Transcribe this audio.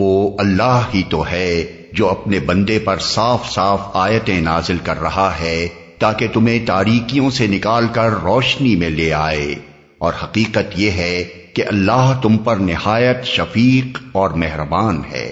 وہ اللہ ہی تو ہے جو اپنے بندے پر صاف صاف آیتیں نازل کر رہا ہے تاکہ تمہیں تاریکیوں سے نکال کر روشنی میں لے آئے۔ اور حقیقت یہ ہے کہ اللہ تم پر نہایت شفیق اور مہربان ہے۔